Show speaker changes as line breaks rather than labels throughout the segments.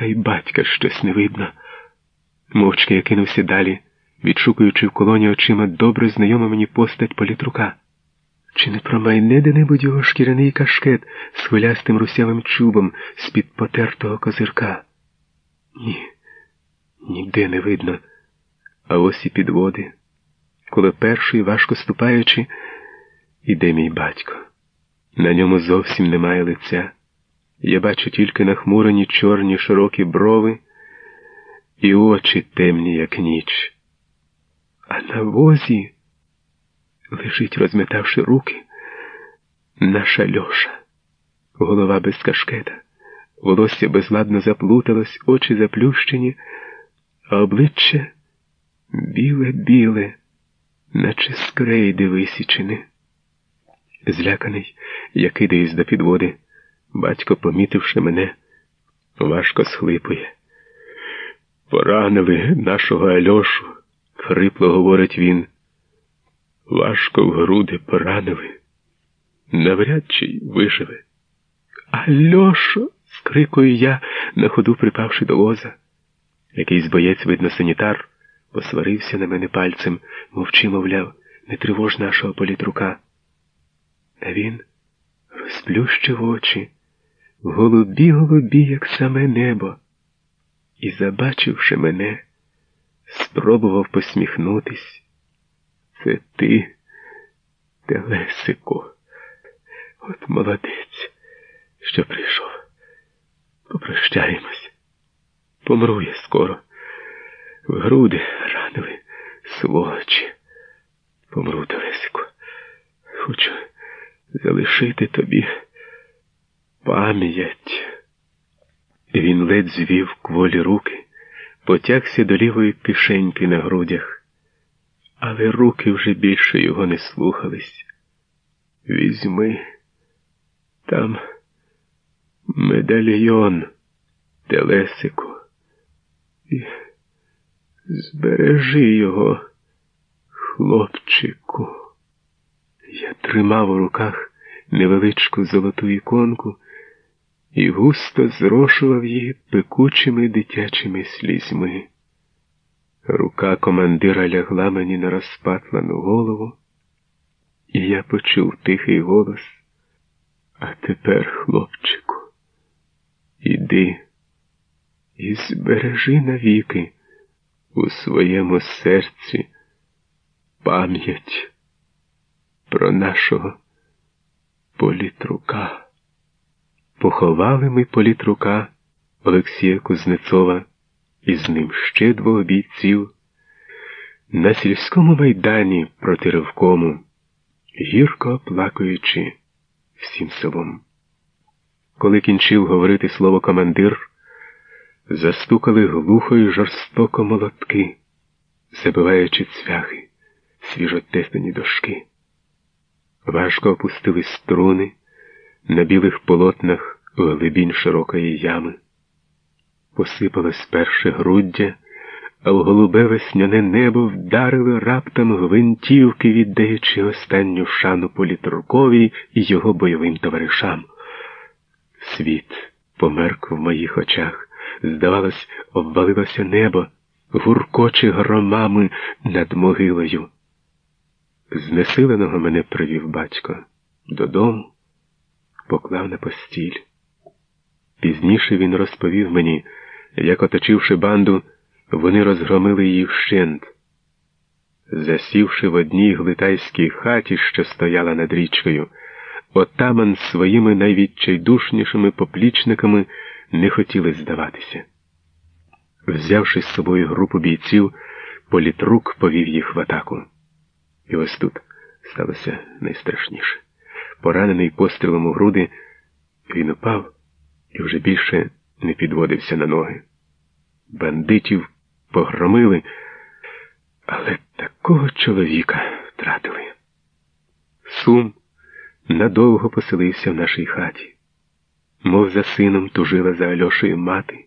Та й батька щось не видно. Мовчки я кинувся далі, відшукуючи в колоні очима добре знайому мені постать політрука. Чи не промайне де-небудь його шкіряний кашкет з хвилястим русявим чубом з-під потертого козирка? Ні, ніде не видно, а ось і підводи. Коло першої, важко ступаючи, іде мій батько. На ньому зовсім немає лиця. Я бачу тільки нахмурені чорні широкі брови і очі темні, як ніч. А на возі лежить, розметавши руки, наша льоша, голова без кашкета, волосся безладно заплуталось, очі заплющені, а обличчя біле-біле, наче скрейди висічене. Зляканий, я кидаюсь до підводи. Батько, помітивши мене, важко схлипує. Поранили нашого Альошу, хрипло говорить він. Важко в груди поранили. Навряд чи виживе. Альошо. скрикую я, на ходу припавши до воза. Якийсь боєць, видно, санітар, посварився на мене пальцем, мовчи, мовляв, не тривож нашого політрука. А він розплющив очі, голубі голубі, як саме небо, і, забачивши мене, спробував посміхнутись. Це ти, Телесику, от молодець, що прийшов. Попрощаємось. Помру я скоро. В груди ранили сволочі. Помру, Телесику. Хочу залишити тобі пам'ять. Він ледь звів кволі руки, потягся до лівої кишеньки на грудях, але руки вже більше його не слухались. Візьми там медальйон, Телесику, і збережи його, хлопчику. Я тримав у руках невеличку золоту іконку і густо зрошував її пекучими дитячими слізьми. Рука командира лягла мені на розпатлану голову, і я почув тихий голос. А тепер, хлопчику, іди і збережи навіки у своєму серці пам'ять про нашого політрука. Поховали ми політрука Олексія Кузнецова і з ним ще двох бійців на сільському майдані проти Ревкому, гірко оплакуючи всім селом. Коли кінчив говорити слово командир, застукали глухо й жорстоко молотки, забиваючи цвяхи, свіжотеснені дошки. Важко опустили струни на білих полотнах глибінь широкої ями. Посипалось перше груддя, а в голубе весняне небо вдарили раптом гвинтівки, віддаючи останню шану політрукові і його бойовим товаришам. Світ померк в моїх очах. Здавалось, обвалилося небо, гуркоче громами над могилою. Знесиленого мене привів батько додому, поклав на постіль. Пізніше він розповів мені, як, оточивши банду, вони розгромили її вщент. Засівши в одній глитайській хаті, що стояла над річкою, отаман своїми найвідчайдушнішими поплічниками не хотіли здаватися. Взявши з собою групу бійців, політрук повів їх в атаку. І ось тут сталося найстрашніше. Поранений пострілом у груди, він упав і вже більше не підводився на ноги. Бандитів погромили, але такого чоловіка втратили. Сум надовго поселився в нашій хаті. Мов за сином тужила за Альошею мати,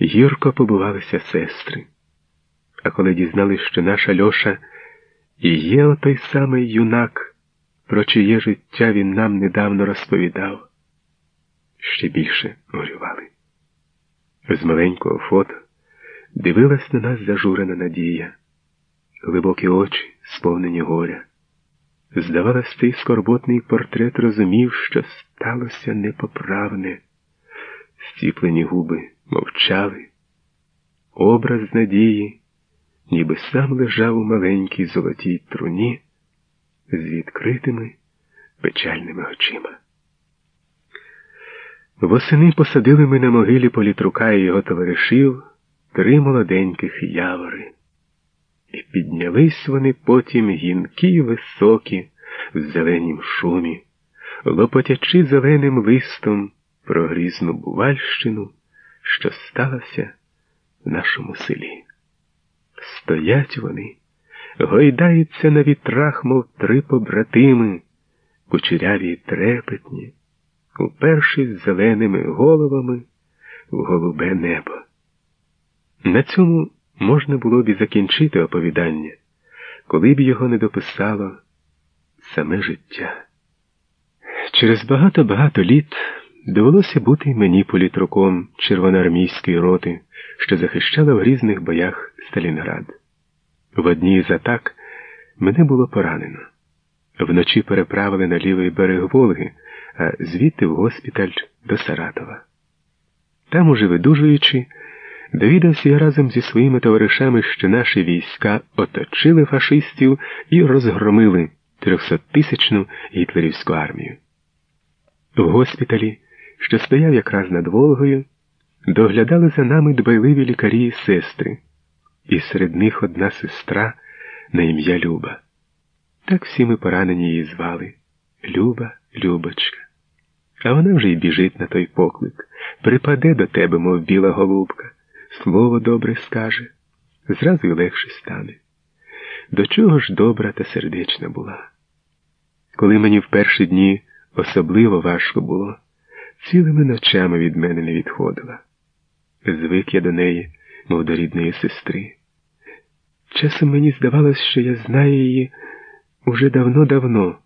гірко побувалися сестри. А коли дізнались, що наша Льоша і є отой самий юнак, про чиє життя він нам недавно розповідав, ще більше горювали. З маленького фото дивилась на нас зажурена надія, глибокі очі, сповнені горя. Здавалось, цей скорботний портрет розумів, що сталося непоправне. Стіплені губи мовчали. Образ надії, ніби сам лежав у маленькій золотій труні з відкритими печальними очима. Восени посадили ми на могилі політрука і його товаришів три молоденьких явори. І піднялись вони потім гінкі й високі в зеленім шумі, лопотячи зеленим листом про грізну Бувальщину, що сталося в нашому селі. Стоять вони, гойдаються на вітрах, мов три побратими, кучеряві й трепетні, упершись зеленими головами в голубе небо. На цьому можна було б і закінчити оповідання, коли б його не дописало саме життя. Через багато-багато літ довелося бути мені політруком червоноармійської роти, що захищала в різних боях Сталінград. В одній з атак мене було поранено. Вночі переправили на лівий берег Волги, а звідти в госпіталь до Саратова. Там, уже видужуючи, довідався я разом зі своїми товаришами, що наші війська оточили фашистів і розгромили трьохсоттисячну гітлерівську армію. В госпіталі, що стояв якраз над Волгою, доглядали за нами дбайливі лікарі і сестри, і серед них одна сестра на ім'я Люба. Так всі ми поранені її звали Люба, Любочка. А вона вже й біжить на той поклик, припаде до тебе, мов біла голубка, слово добре скаже, зразу й легше стане. До чого ж добра та сердечна була? Коли мені в перші дні особливо важко було, цілими ночами від мене не відходила. Звик я до неї, мов до рідної сестри. Часом мені здавалось, що я знаю її уже давно-давно.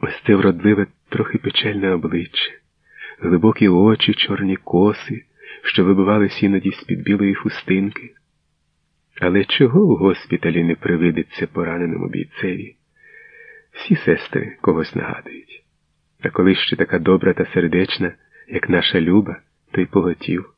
Ось це вродливе, трохи печальне обличчя, глибокі очі, чорні коси, що вибивались іноді з-під білої хустинки. Але чого в госпіталі не привидиться пораненому бійцеві? Всі сестри когось нагадують. А коли ще така добра та сердечна, як наша Люба, то й поготів.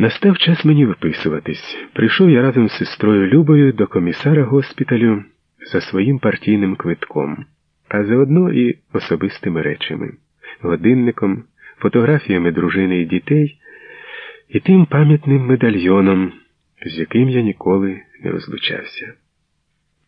Настав час мені виписуватись. Прийшов я разом з сестрою Любою до комісара госпіталю за своїм партійним квитком, а заодно і особистими речами, годинником, фотографіями дружини і дітей і тим пам'ятним медальйоном, з яким я ніколи не розлучався.